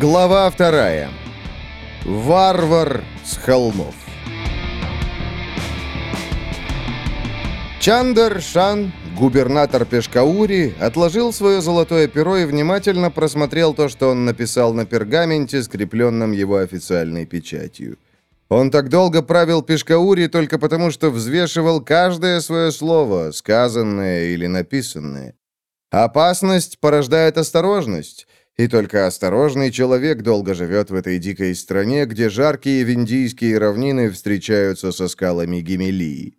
Глава вторая. Варвар с холмов. Чандер Шан, губернатор Пешкаури, отложил свое золотое перо и внимательно просмотрел то, что он написал на пергаменте, скрепленном его официальной печатью. Он так долго правил Пешкаури только потому, что взвешивал каждое свое слово, сказанное или написанное. Опасность порождает осторожность, и только осторожный человек долго живет в этой дикой стране, где жаркие виндийские равнины встречаются со скалами Гемелии.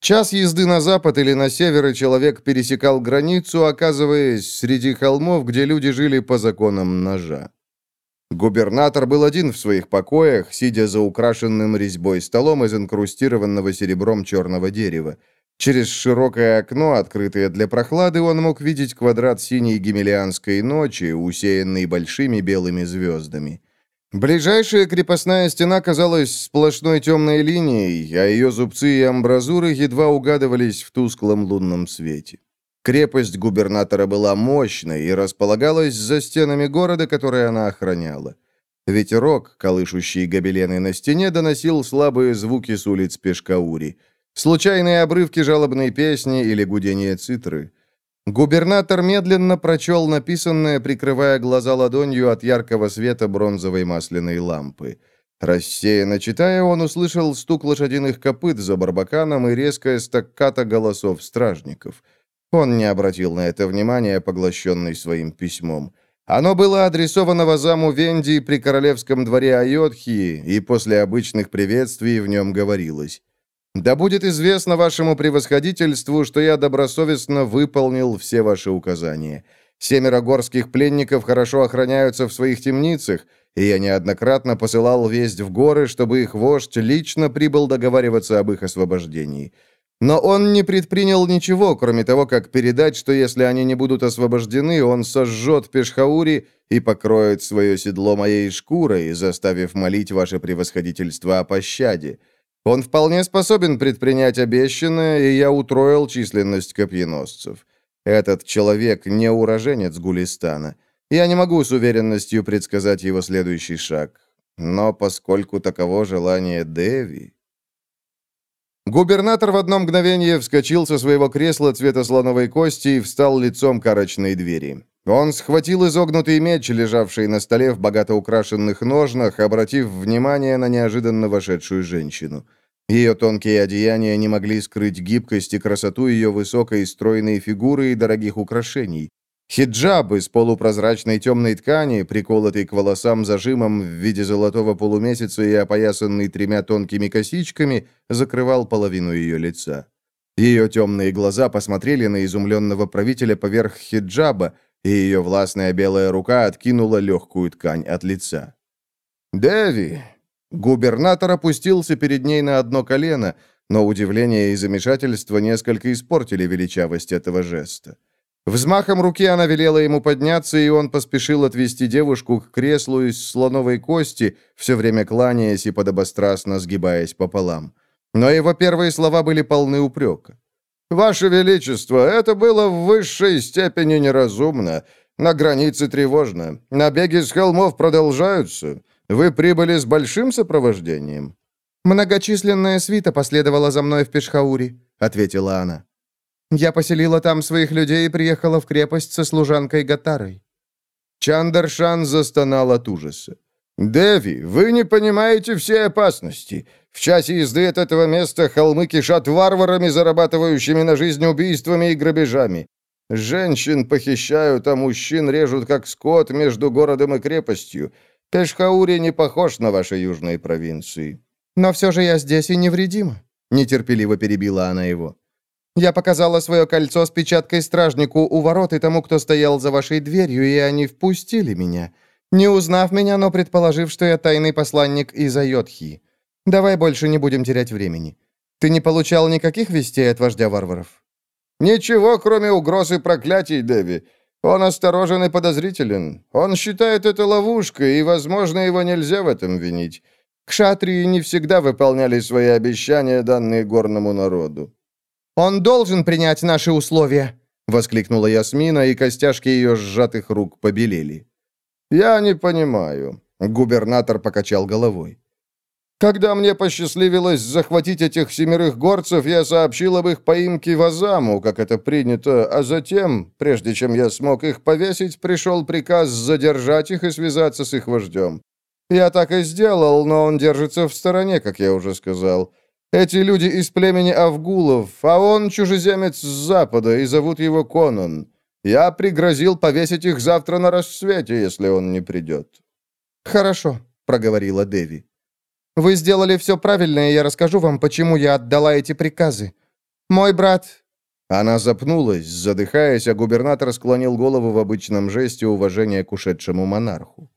Час езды на запад или на север, и человек пересекал границу, оказываясь среди холмов, где люди жили по законам ножа. Губернатор был один в своих покоях, сидя за украшенным резьбой столом из инкрустированного серебром черного дерева. Через широкое окно, открытое для прохлады, он мог видеть квадрат синей гемелианской ночи, усеянный большими белыми звездами. Ближайшая крепостная стена казалась сплошной темной линией, а ее зубцы и амбразуры едва угадывались в тусклом лунном свете. Крепость губернатора была мощной и располагалась за стенами города, который она охраняла. Ветерок, колышущий гобелены на стене, доносил слабые звуки с улиц Пешкаури – Случайные обрывки жалобной песни или гудение цитры. Губернатор медленно прочел написанное, прикрывая глаза ладонью от яркого света бронзовой масляной лампы. Рассеянно читая, он услышал стук лошадиных копыт за барбаканом и резкое стаккато голосов стражников. Он не обратил на это внимания, поглощенный своим письмом. Оно было адресовано Вазаму Венди при королевском дворе Айотхи, и после обычных приветствий в нем говорилось да будет известно вашему превосходительству, что я добросовестно выполнил все ваши указания. Семеро горских пленников хорошо охраняются в своих темницах, и я неоднократно посылал весть в горы, чтобы их вождь лично прибыл договариваться об их освобождении. Но он не предпринял ничего, кроме того, как передать, что если они не будут освобождены, он сожжет Пешхаури и покроет свое седло моей шкурой, заставив молить ваше превосходительство о пощаде. Он вполне способен предпринять обещанное, и я утроил численность копьеносцев. Этот человек не уроженец Гулистана. Я не могу с уверенностью предсказать его следующий шаг. Но поскольку таково желание Деви... Губернатор в одно мгновение вскочил со своего кресла цвета слоновой кости и встал лицом к арочной двери. Он схватил изогнутый меч, лежавший на столе в богато украшенных ножнах, обратив внимание на неожиданно вошедшую женщину. Ее тонкие одеяния не могли скрыть гибкость и красоту ее высокой стройной фигуры и дорогих украшений. Хиджаб из полупрозрачной темной ткани, приколотый к волосам зажимом в виде золотого полумесяца и опоясанный тремя тонкими косичками, закрывал половину ее лица. Ее темные глаза посмотрели на изумленного правителя поверх хиджаба, и ее властная белая рука откинула легкую ткань от лица. «Дэви!» Губернатор опустился перед ней на одно колено, но удивление и замешательство несколько испортили величавость этого жеста. Взмахом руки она велела ему подняться, и он поспешил отвести девушку к креслу из слоновой кости, все время кланяясь и подобострастно сгибаясь пополам. Но его первые слова были полны упрека. «Ваше Величество, это было в высшей степени неразумно. На границе тревожно. Набеги с холмов продолжаются. Вы прибыли с большим сопровождением?» «Многочисленная свита последовала за мной в Пешхаури», — ответила она. «Я поселила там своих людей и приехала в крепость со служанкой Гатарой». Чандаршан застонал от ужаса. «Деви, вы не понимаете всей опасности. В часе езды от этого места холмы кишат варварами, зарабатывающими на жизнь убийствами и грабежами. Женщин похищают, а мужчин режут, как скот, между городом и крепостью. Пешхаури не похож на ваши южные провинции». «Но все же я здесь и невредима», — нетерпеливо перебила она его. «Я показала свое кольцо с печаткой стражнику у ворот и тому, кто стоял за вашей дверью, и они впустили меня, не узнав меня, но предположив, что я тайный посланник из Айотхи. Давай больше не будем терять времени. Ты не получал никаких вестей от вождя варваров?» «Ничего, кроме угроз и проклятий, Дэви. Он осторожен и подозрителен. Он считает это ловушкой, и, возможно, его нельзя в этом винить. Кшатрии не всегда выполняли свои обещания, данные горному народу. «Он должен принять наши условия!» — воскликнула Ясмина, и костяшки ее сжатых рук побелели. «Я не понимаю», — губернатор покачал головой. «Когда мне посчастливилось захватить этих семерых горцев, я сообщил об их поимке в Азаму, как это принято, а затем, прежде чем я смог их повесить, пришел приказ задержать их и связаться с их вождем. Я так и сделал, но он держится в стороне, как я уже сказал. Эти люди из племени Авгулов, а он чужеземец с запада, и зовут его Конон. Я пригрозил повесить их завтра на рассвете, если он не придет». «Хорошо», — проговорила Деви. «Вы сделали все правильно, и я расскажу вам, почему я отдала эти приказы. Мой брат...» Она запнулась, задыхаясь, а губернатор склонил голову в обычном жесте уважения к ушедшему монарху.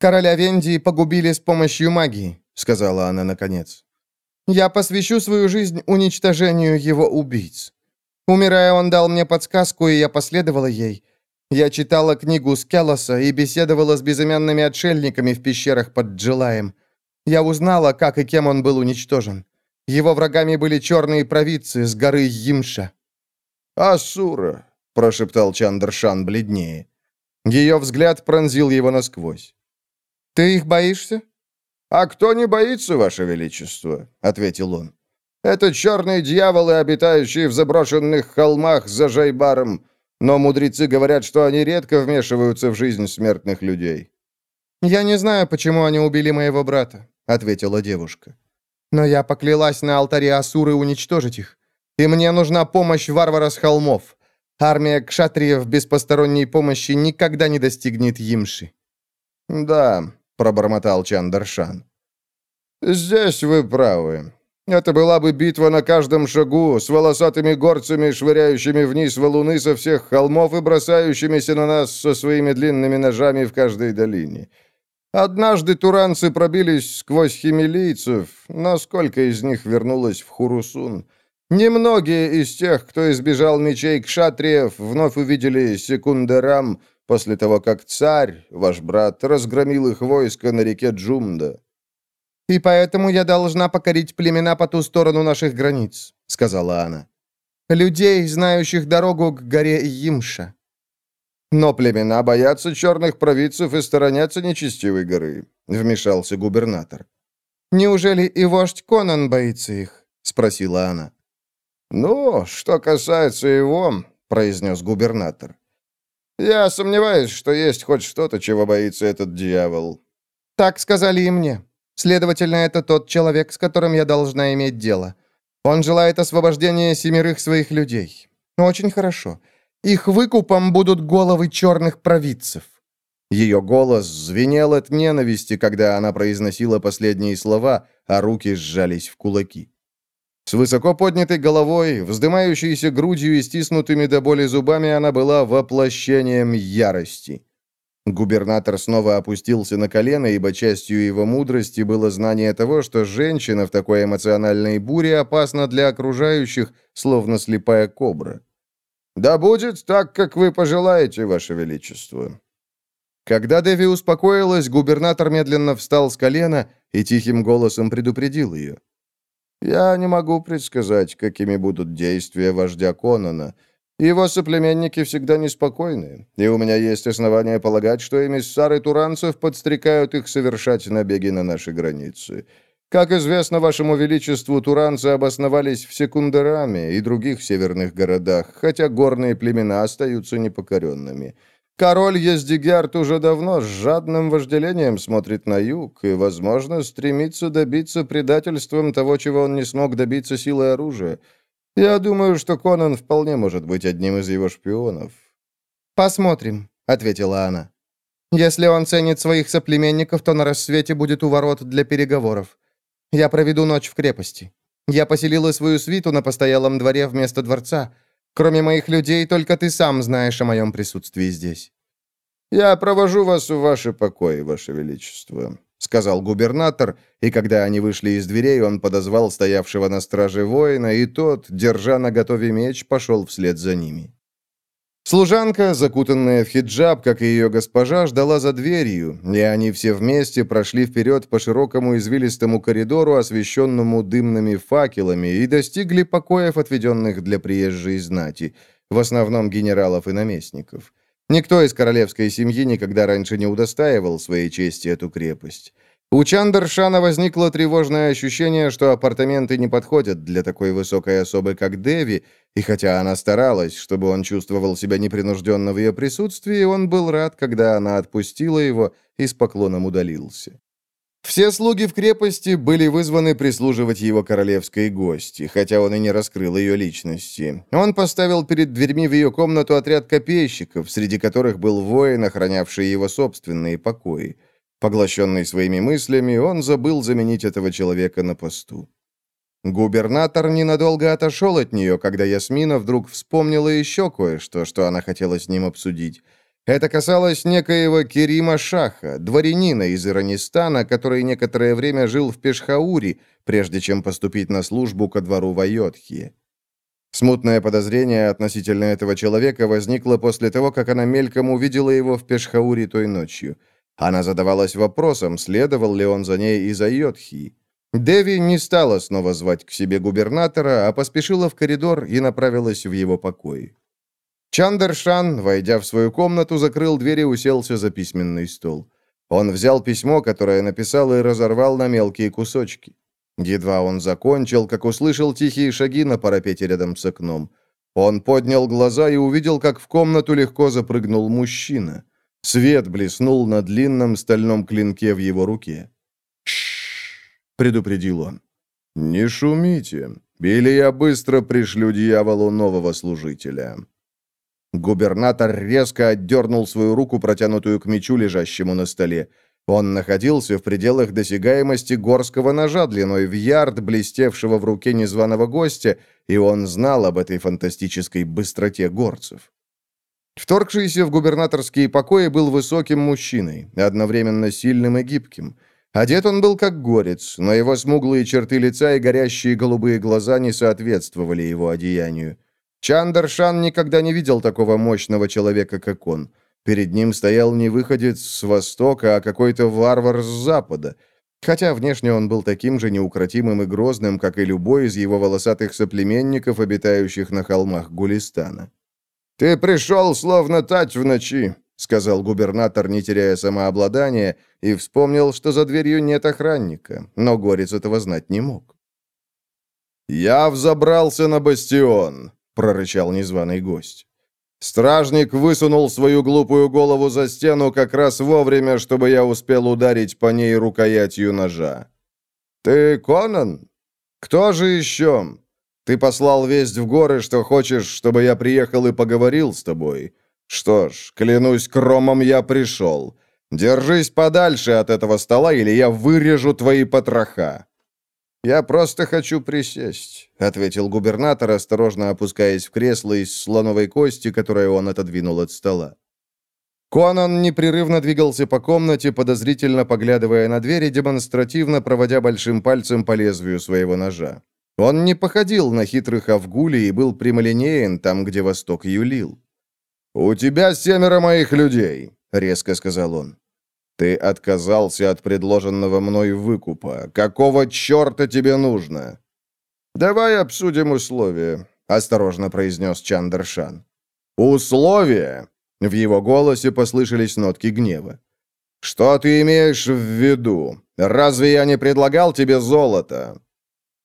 «Короля Вендии погубили с помощью магии», — сказала она наконец. «Я посвящу свою жизнь уничтожению его убийц. Умирая, он дал мне подсказку, и я последовала ей. Я читала книгу Скелоса и беседовала с безымянными отшельниками в пещерах под Джилаем. Я узнала, как и кем он был уничтожен. Его врагами были черные провидцы с горы Йимша. «Асура», — прошептал Чандершан бледнее. Ее взгляд пронзил его насквозь. «Ты их боишься?» «А кто не боится, Ваше Величество?» — ответил он. Это черные дьяволы, обитающие в заброшенных холмах за Жайбаром, но мудрецы говорят, что они редко вмешиваются в жизнь смертных людей». «Я не знаю, почему они убили моего брата», — ответила девушка. «Но я поклялась на алтаре Асуры уничтожить их. И мне нужна помощь варвара с холмов. Армия кшатриев без посторонней помощи никогда не достигнет Имши». «Да», — пробормотал Чандаршан. «Здесь вы правы. Это была бы битва на каждом шагу, с волосатыми горцами, швыряющими вниз валуны со всех холмов и бросающимися на нас со своими длинными ножами в каждой долине. Однажды туранцы пробились сквозь химелийцев, но сколько из них вернулось в Хурусун? Немногие из тех, кто избежал мечей кшатриев, вновь увидели секундерам после того, как царь, ваш брат, разгромил их войско на реке Джумда. «И поэтому я должна покорить племена по ту сторону наших границ», — сказала она. «Людей, знающих дорогу к горе Имша». «Но племена боятся черных провидцев и сторонятся нечестивой горы», — вмешался губернатор. «Неужели и вождь Конан боится их?» — спросила она. «Ну, что касается его», — произнес губернатор, — «я сомневаюсь, что есть хоть что-то, чего боится этот дьявол». «Так сказали и мне», Следовательно, это тот человек, с которым я должна иметь дело. Он желает освобождения семерых своих людей. Очень хорошо. Их выкупом будут головы черных провидцев». Ее голос звенел от ненависти, когда она произносила последние слова, а руки сжались в кулаки. С высоко поднятой головой, вздымающейся грудью и стиснутыми до боли зубами, она была воплощением ярости. Губернатор снова опустился на колено, ибо частью его мудрости было знание того, что женщина в такой эмоциональной буре опасна для окружающих, словно слепая кобра. «Да будет так, как вы пожелаете, Ваше Величество». Когда Деви успокоилась, губернатор медленно встал с колена и тихим голосом предупредил ее. «Я не могу предсказать, какими будут действия вождя Конона, его соплеменники всегда неспокойны, и у меня есть основания полагать, что эмиссары туранцев подстрекают их совершать набеги на наши границы. Как известно вашему величеству, туранцы обосновались в Секундераме и других северных городах, хотя горные племена остаются непокоренными. Король Ездигярд уже давно с жадным вожделением смотрит на юг и, возможно, стремится добиться предательством того, чего он не смог добиться силой оружия – я думаю, что Конан вполне может быть одним из его шпионов». «Посмотрим», — ответила она. «Если он ценит своих соплеменников, то на рассвете будет у ворот для переговоров. Я проведу ночь в крепости. Я поселила свою свиту на постоялом дворе вместо дворца. Кроме моих людей, только ты сам знаешь о моем присутствии здесь». «Я провожу вас в ваши покои, ваше величество», — сказал губернатор, и когда они вышли из дверей, он подозвал стоявшего на страже воина, и тот, держа на готове меч, пошел вслед за ними. Служанка, закутанная в хиджаб, как и ее госпожа, ждала за дверью, и они все вместе прошли вперед по широкому извилистому коридору, освещенному дымными факелами, и достигли покоев, отведенных для приезжей знати, в основном генералов и наместников. Никто из королевской семьи никогда раньше не удостаивал своей чести эту крепость. У Чандершана возникло тревожное ощущение, что апартаменты не подходят для такой высокой особы, как Деви, и хотя она старалась, чтобы он чувствовал себя непринужденно в ее присутствии, он был рад, когда она отпустила его и с поклоном удалился. Все слуги в крепости были вызваны прислуживать его королевской гости, хотя он и не раскрыл ее личности. Он поставил перед дверьми в ее комнату отряд копейщиков, среди которых был воин, охранявший его собственные покои. Поглощенный своими мыслями, он забыл заменить этого человека на посту. Губернатор ненадолго отошел от нее, когда Ясмина вдруг вспомнила еще кое-что, что она хотела с ним обсудить. Это касалось некоего Керима Шаха, дворянина из Иранистана, который некоторое время жил в Пешхауре, прежде чем поступить на службу ко двору в Айотхе. Смутное подозрение относительно этого человека возникло после того, как она мельком увидела его в Пешхауре той ночью – она задавалась вопросом, следовал ли он за ней из Айотхи. Деви не стала снова звать к себе губернатора, а поспешила в коридор и направилась в его покой. Чандершан, войдя в свою комнату, закрыл дверь и уселся за письменный стол. Он взял письмо, которое написал, и разорвал на мелкие кусочки. Едва он закончил, как услышал тихие шаги на парапете рядом с окном. Он поднял глаза и увидел, как в комнату легко запрыгнул мужчина. Свет блеснул на длинном стальном клинке в его руке. «Шшш!» — предупредил он. «Не шумите, или я быстро пришлю дьяволу нового служителя». Губернатор резко отдернул свою руку, протянутую к мечу, лежащему на столе. Он находился в пределах досягаемости горского ножа длиной в ярд, блестевшего в руке незваного гостя, и он знал об этой фантастической быстроте горцев. Вторгшийся в губернаторские покои был высоким мужчиной, одновременно сильным и гибким. Одет он был как горец, но его смуглые черты лица и горящие голубые глаза не соответствовали его одеянию. Чандаршан никогда не видел такого мощного человека, как он. Перед ним стоял не выходец с востока, а какой-то варвар с запада. Хотя внешне он был таким же неукротимым и грозным, как и любой из его волосатых соплеменников, обитающих на холмах Гулистана. «Ты пришел, словно тать в ночи», — сказал губернатор, не теряя самообладания, и вспомнил, что за дверью нет охранника, но Горец этого знать не мог. «Я взобрался на бастион», — прорычал незваный гость. Стражник высунул свою глупую голову за стену как раз вовремя, чтобы я успел ударить по ней рукоятью ножа. «Ты Конан? Кто же еще? Ты послал весть в горы, что хочешь, чтобы я приехал и поговорил с тобой. Что ж, клянусь кромом, я пришел. Держись подальше от этого стола, или я вырежу твои потроха». «Я просто хочу присесть», — ответил губернатор, осторожно опускаясь в кресло из слоновой кости, которое он отодвинул от стола. Конан непрерывно двигался по комнате, подозрительно поглядывая на дверь и демонстративно проводя большим пальцем по лезвию своего ножа. Он не походил на хитрых Авгулей и был прямолинеен там, где Восток юлил. «У тебя семеро моих людей», — резко сказал он. «Ты отказался от предложенного мной выкупа. Какого черта тебе нужно?» «Давай обсудим условия», — осторожно произнес Чандершан. «Условия?» — в его голосе послышались нотки гнева. «Что ты имеешь в виду? Разве я не предлагал тебе золото?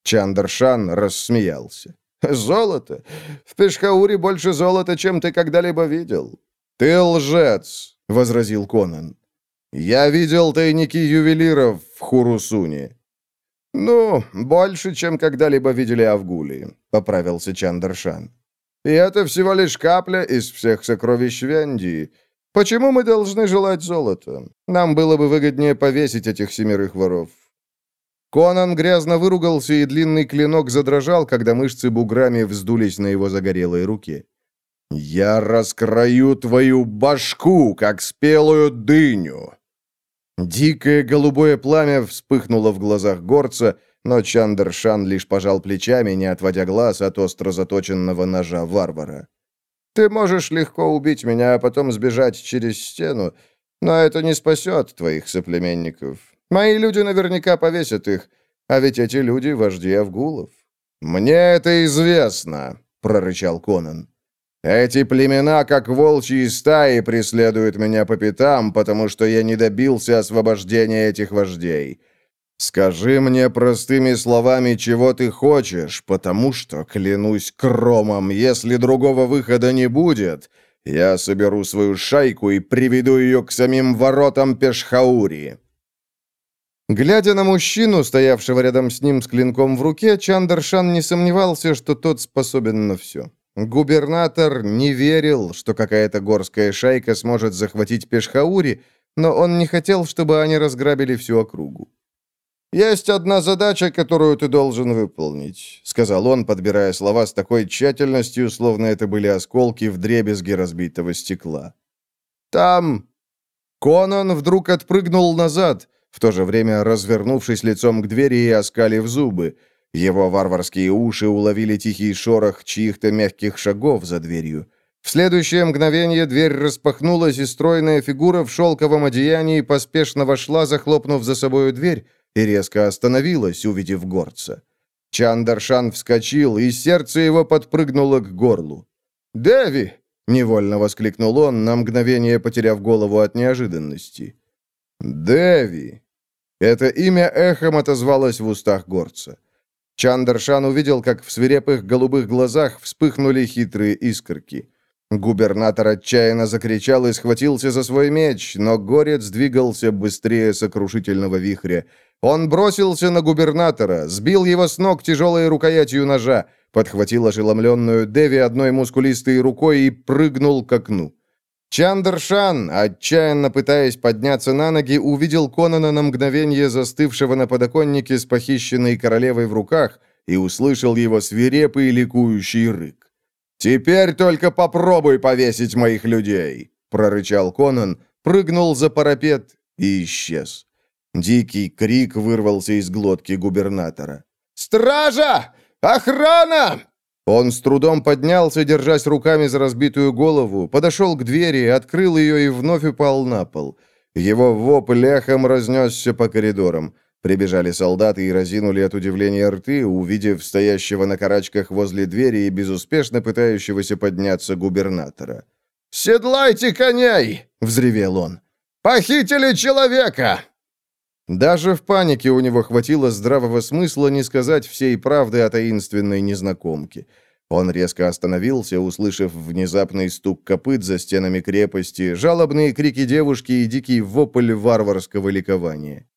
Чандершан рассмеялся. «Золото? В Пешхауре больше золота, чем ты когда-либо видел». «Ты лжец», — возразил Конан. «Я видел тайники ювелиров в Хурусуне». «Ну, больше, чем когда-либо видели Авгули», — поправился Чандершан. «И это всего лишь капля из всех сокровищ Вендии. Почему мы должны желать золота? Нам было бы выгоднее повесить этих семерых воров. Конан грязно выругался, и длинный клинок задрожал, когда мышцы буграми вздулись на его загорелой руке. «Я раскрою твою башку, как спелую дыню!» Дикое голубое пламя вспыхнуло в глазах горца, но Чандершан лишь пожал плечами, не отводя глаз от остро заточенного ножа варвара. «Ты можешь легко убить меня, а потом сбежать через стену, но это не спасет твоих соплеменников. Мои люди наверняка повесят их, а ведь эти люди — вожди Авгулов». «Мне это известно», — прорычал Конан. Эти племена, как волчьи стаи, преследуют меня по пятам, потому что я не добился освобождения этих вождей. Скажи мне простыми словами, чего ты хочешь, потому что, клянусь кромом, если другого выхода не будет, я соберу свою шайку и приведу ее к самим воротам Пешхаури». Глядя на мужчину, стоявшего рядом с ним с клинком в руке, Чандаршан не сомневался, что тот способен на все. Губернатор не верил, что какая-то горская шайка сможет захватить Пешхаури, но он не хотел, чтобы они разграбили всю округу. «Есть одна задача, которую ты должен выполнить», — сказал он, подбирая слова с такой тщательностью, словно это были осколки в дребезге разбитого стекла. «Там...» Конан вдруг отпрыгнул назад, в то же время развернувшись лицом к двери и оскалив зубы. Его варварские уши уловили тихий шорох чьих-то мягких шагов за дверью. В следующее мгновение дверь распахнулась, и стройная фигура в шелковом одеянии поспешно вошла, захлопнув за собою дверь, и резко остановилась, увидев горца. Чандаршан вскочил, и сердце его подпрыгнуло к горлу. «Дэви!» — невольно воскликнул он, на мгновение потеряв голову от неожиданности. «Дэви!» Это имя эхом отозвалось в устах горца. Чандаршан увидел, как в свирепых голубых глазах вспыхнули хитрые искорки. Губернатор отчаянно закричал и схватился за свой меч, но горец двигался быстрее сокрушительного вихря. Он бросился на губернатора, сбил его с ног тяжелой рукоятью ножа, подхватил ошеломленную Деви одной мускулистой рукой и прыгнул к окну. Чандершан, отчаянно пытаясь подняться на ноги, увидел Конана на мгновение застывшего на подоконнике с похищенной королевой в руках и услышал его свирепый ликующий рык. «Теперь только попробуй повесить моих людей!» — прорычал Конан, прыгнул за парапет и исчез. Дикий крик вырвался из глотки губернатора. «Стража! Охрана!» Он с трудом поднялся, держась руками за разбитую голову, подошел к двери, открыл ее и вновь упал на пол. Его вопль эхом разнесся по коридорам. Прибежали солдаты и разинули от удивления рты, увидев стоящего на карачках возле двери и безуспешно пытающегося подняться губернатора. «Седлайте коней!» — взревел он. «Похитили человека!» Даже в панике у него хватило здравого смысла не сказать всей правды о таинственной незнакомке. Он резко остановился, услышав внезапный стук копыт за стенами крепости, жалобные крики девушки и дикий вопль варварского ликования.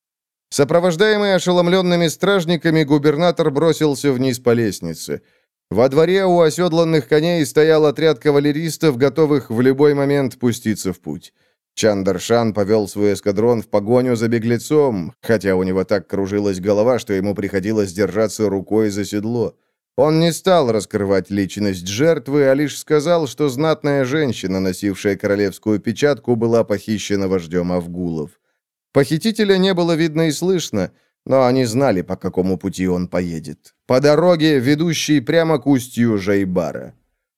Сопровождаемый ошеломленными стражниками, губернатор бросился вниз по лестнице. Во дворе у оседланных коней стоял отряд кавалеристов, готовых в любой момент пуститься в путь. Чандаршан повел свой эскадрон в погоню за беглецом, хотя у него так кружилась голова, что ему приходилось держаться рукой за седло. Он не стал раскрывать личность жертвы, а лишь сказал, что знатная женщина, носившая королевскую печатку, была похищена вождем Авгулов. Похитителя не было видно и слышно, но они знали, по какому пути он поедет. По дороге, ведущей прямо к устью Жайбара.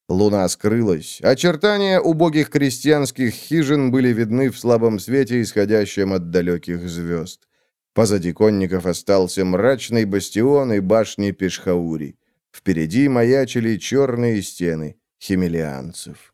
Луна скрылась. Очертания убогих крестьянских хижин были видны в слабом свете, исходящем от далеких звезд. Позади конников остался мрачный бастион и башни Пешхаури. Впереди маячили черные стены химелианцев.